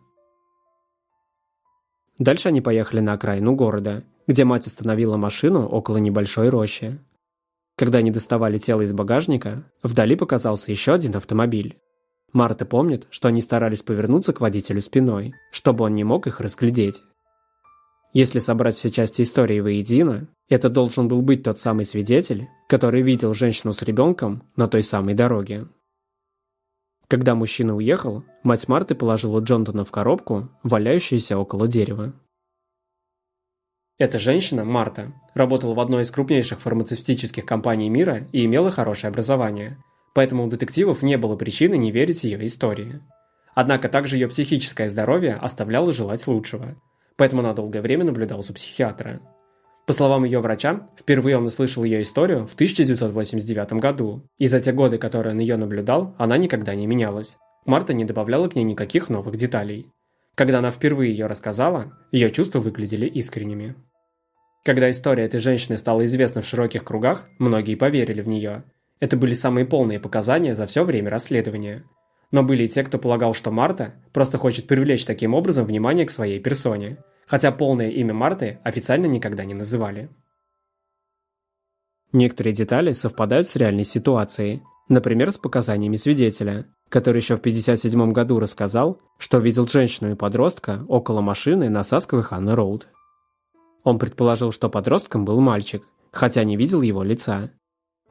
Дальше они поехали на окраину города, где мать остановила машину около небольшой рощи. Когда они доставали тело из багажника, вдали показался еще один автомобиль. Марта помнит, что они старались повернуться к водителю спиной, чтобы он не мог их разглядеть. Если собрать все части истории воедино, это должен был быть тот самый свидетель, который видел женщину с ребенком на той самой дороге. Когда мужчина уехал, мать Марты положила Джонатана в коробку, валяющуюся около дерева. Эта женщина, Марта, работала в одной из крупнейших фармацевтических компаний мира и имела хорошее образование – поэтому у детективов не было причины не верить ее истории. Однако также ее психическое здоровье оставляло желать лучшего, поэтому она долгое время наблюдалась у психиатра. По словам ее врача, впервые он услышал ее историю в 1989 году, и за те годы, которые он ее наблюдал, она никогда не менялась. Марта не добавляла к ней никаких новых деталей. Когда она впервые ее рассказала, ее чувства выглядели искренними. Когда история этой женщины стала известна в широких кругах, многие поверили в нее, это были самые полные показания за все время расследования. Но были и те, кто полагал, что Марта просто хочет привлечь таким образом внимание к своей персоне, хотя полное имя Марты официально никогда не называли. Некоторые детали совпадают с реальной ситуацией, например, с показаниями свидетеля, который еще в 1957 году рассказал, что видел женщину и подростка около машины на Сасковой Ханна Роуд. Он предположил, что подростком был мальчик, хотя не видел его лица.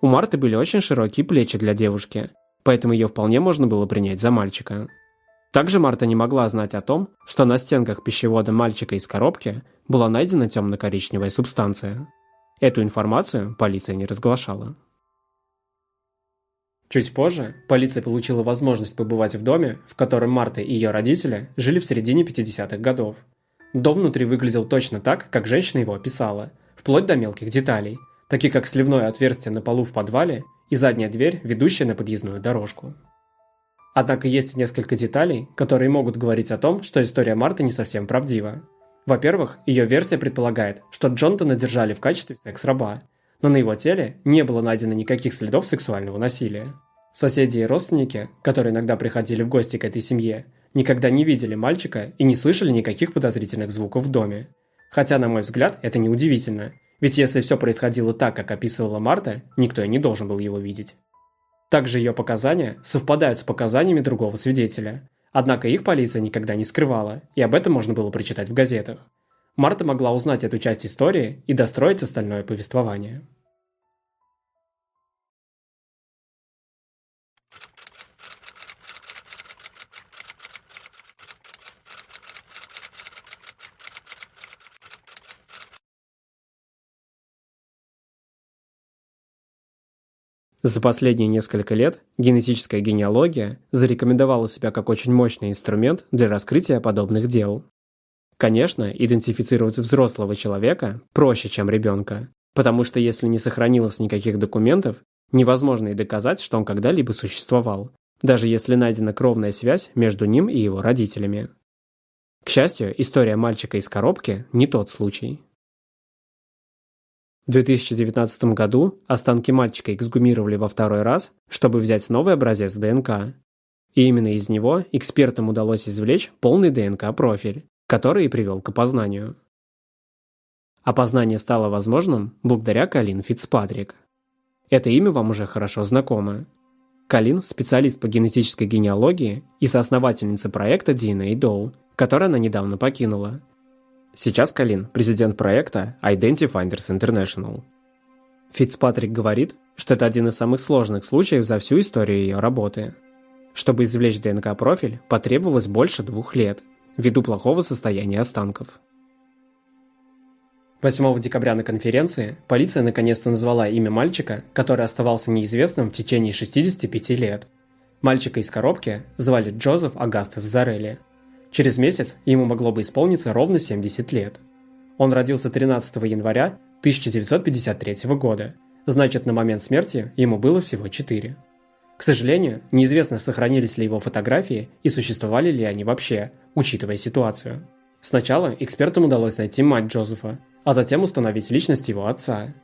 У Марты были очень широкие плечи для девушки, поэтому ее вполне можно было принять за мальчика. Также Марта не могла знать о том, что на стенках пищевода мальчика из коробки была найдена темно-коричневая субстанция. Эту информацию полиция не разглашала. Чуть позже полиция получила возможность побывать в доме, в котором Марта и ее родители жили в середине 50-х годов. Дом внутри выглядел точно так, как женщина его описала, вплоть до мелких деталей – такие как сливное отверстие на полу в подвале и задняя дверь, ведущая на подъездную дорожку. Однако есть несколько деталей, которые могут говорить о том, что история Марты не совсем правдива. Во-первых, ее версия предполагает, что Джонатана держали в качестве секс-раба, но на его теле не было найдено никаких следов сексуального насилия. Соседи и родственники, которые иногда приходили в гости к этой семье, никогда не видели мальчика и не слышали никаких подозрительных звуков в доме. Хотя, на мой взгляд, это неудивительно, ведь если все происходило так, как описывала Марта, никто и не должен был его видеть. Также ее показания совпадают с показаниями другого свидетеля. Однако их полиция никогда не скрывала, и об этом можно было прочитать в газетах. Марта могла узнать эту часть истории и достроить остальное повествование. За последние несколько лет генетическая генеалогия зарекомендовала себя как очень мощный инструмент для раскрытия подобных дел. Конечно, идентифицировать взрослого человека проще, чем ребенка, потому что если не сохранилось никаких документов, невозможно и доказать, что он когда-либо существовал, даже если найдена кровная связь между ним и его родителями. К счастью, история мальчика из коробки не тот случай. В 2019 году останки мальчика эксгумировали во второй раз, чтобы взять новый образец ДНК. И именно из него экспертам удалось извлечь полный ДНК-профиль, который и привел к опознанию. Опознание стало возможным благодаря Калин Фицпатрик. Это имя вам уже хорошо знакомо. Калин – специалист по генетической генеалогии и соосновательница проекта DNA Dow, который она недавно покинула. Сейчас Калин – президент проекта Identifinders International. Фицпатрик говорит, что это один из самых сложных случаев за всю историю ее работы. Чтобы извлечь ДНК-профиль, потребовалось больше двух лет, ввиду плохого состояния останков. 8 декабря на конференции полиция наконец-то назвала имя мальчика, который оставался неизвестным в течение 65 лет. Мальчика из коробки звали Джозеф Агастес Зарелли. Через месяц ему могло бы исполниться ровно 70 лет. Он родился 13 января 1953 года, значит на момент смерти ему было всего 4. К сожалению, неизвестно, сохранились ли его фотографии и существовали ли они вообще, учитывая ситуацию. Сначала экспертам удалось найти мать Джозефа, а затем установить личность его отца.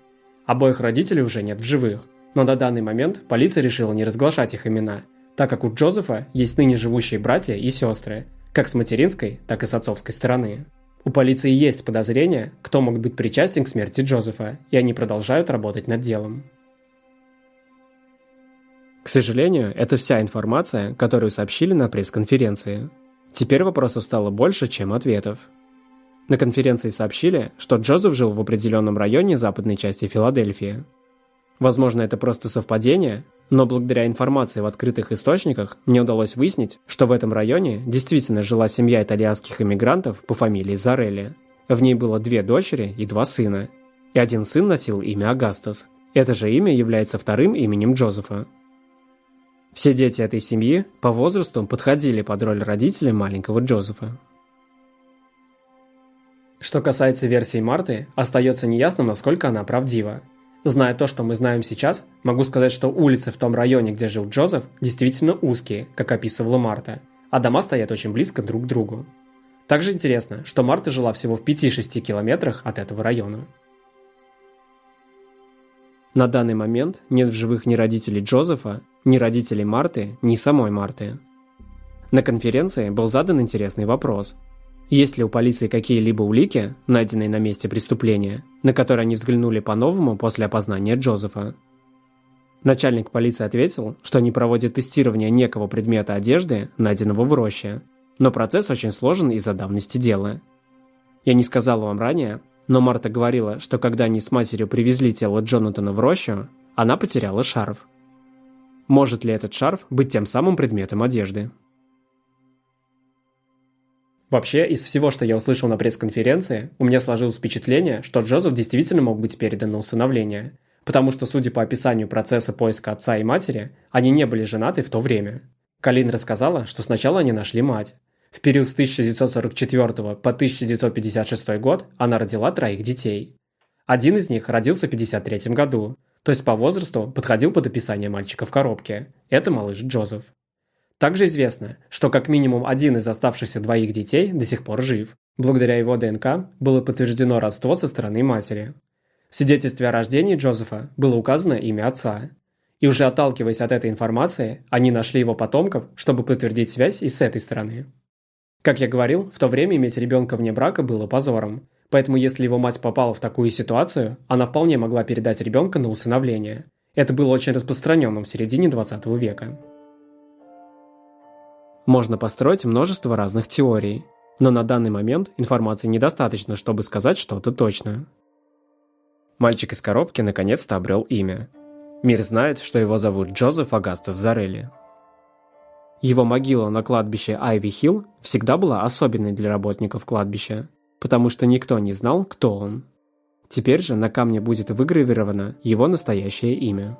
Обоих родителей уже нет в живых, но на данный момент полиция решила не разглашать их имена, так как у Джозефа есть ныне живущие братья и сестры, как с материнской, так и с отцовской стороны. У полиции есть подозрения, кто мог быть причастен к смерти Джозефа, и они продолжают работать над делом. К сожалению, это вся информация, которую сообщили на пресс-конференции. Теперь вопросов стало больше, чем ответов. На конференции сообщили, что Джозеф жил в определенном районе западной части Филадельфии. Возможно, это просто совпадение, но благодаря информации в открытых источниках мне удалось выяснить, что в этом районе действительно жила семья итальянских иммигрантов по фамилии Зарелли. В ней было две дочери и два сына. И один сын носил имя Агастас. Это же имя является вторым именем Джозефа. Все дети этой семьи по возрасту подходили под роль родителей маленького Джозефа. Что касается версии Марты, остается неясным, насколько она правдива. Зная то, что мы знаем сейчас, могу сказать, что улицы в том районе, где жил Джозеф, действительно узкие, как описывала Марта, а дома стоят очень близко друг к другу. Также интересно, что Марта жила всего в 5-6 километрах от этого района. На данный момент нет в живых ни родителей Джозефа, ни родителей Марты, ни самой Марты. На конференции был задан интересный вопрос – есть ли у полиции какие-либо улики, найденные на месте преступления, на которые они взглянули по-новому после опознания Джозефа? Начальник полиции ответил, что они проводят тестирование некого предмета одежды, найденного в роще, но процесс очень сложен из-за давности дела. Я не сказал вам ранее, но Марта говорила, что когда они с матерью привезли тело Джонатана в рощу, она потеряла шарф. Может ли этот шарф быть тем самым предметом одежды? Вообще, из всего, что я услышал на пресс-конференции, у меня сложилось впечатление, что Джозеф действительно мог быть передан на усыновление, потому что, судя по описанию процесса поиска отца и матери, они не были женаты в то время. Калин рассказала, что сначала они нашли мать. В период с 1944 по 1956 год она родила троих детей. Один из них родился в 1953 году, то есть по возрасту подходил под описание мальчика в коробке. Это малыш Джозеф. Также известно, что как минимум один из оставшихся двоих детей до сих пор жив. Благодаря его ДНК было подтверждено родство со стороны матери. В свидетельстве о рождении Джозефа было указано имя отца. И уже отталкиваясь от этой информации, они нашли его потомков, чтобы подтвердить связь и с этой стороны. Как я говорил, в то время иметь ребенка вне брака было позором, поэтому если его мать попала в такую ситуацию, она вполне могла передать ребенка на усыновление. Это было очень распространенным в середине 20 века. Можно построить множество разных теорий, но на данный момент информации недостаточно, чтобы сказать что-то точно. Мальчик из коробки наконец-то обрел имя. Мир знает, что его зовут Джозеф Агастас Зарелли. Его могила на кладбище Айви Хилл всегда была особенной для работников кладбища, потому что никто не знал, кто он. Теперь же на камне будет выгравировано его настоящее имя.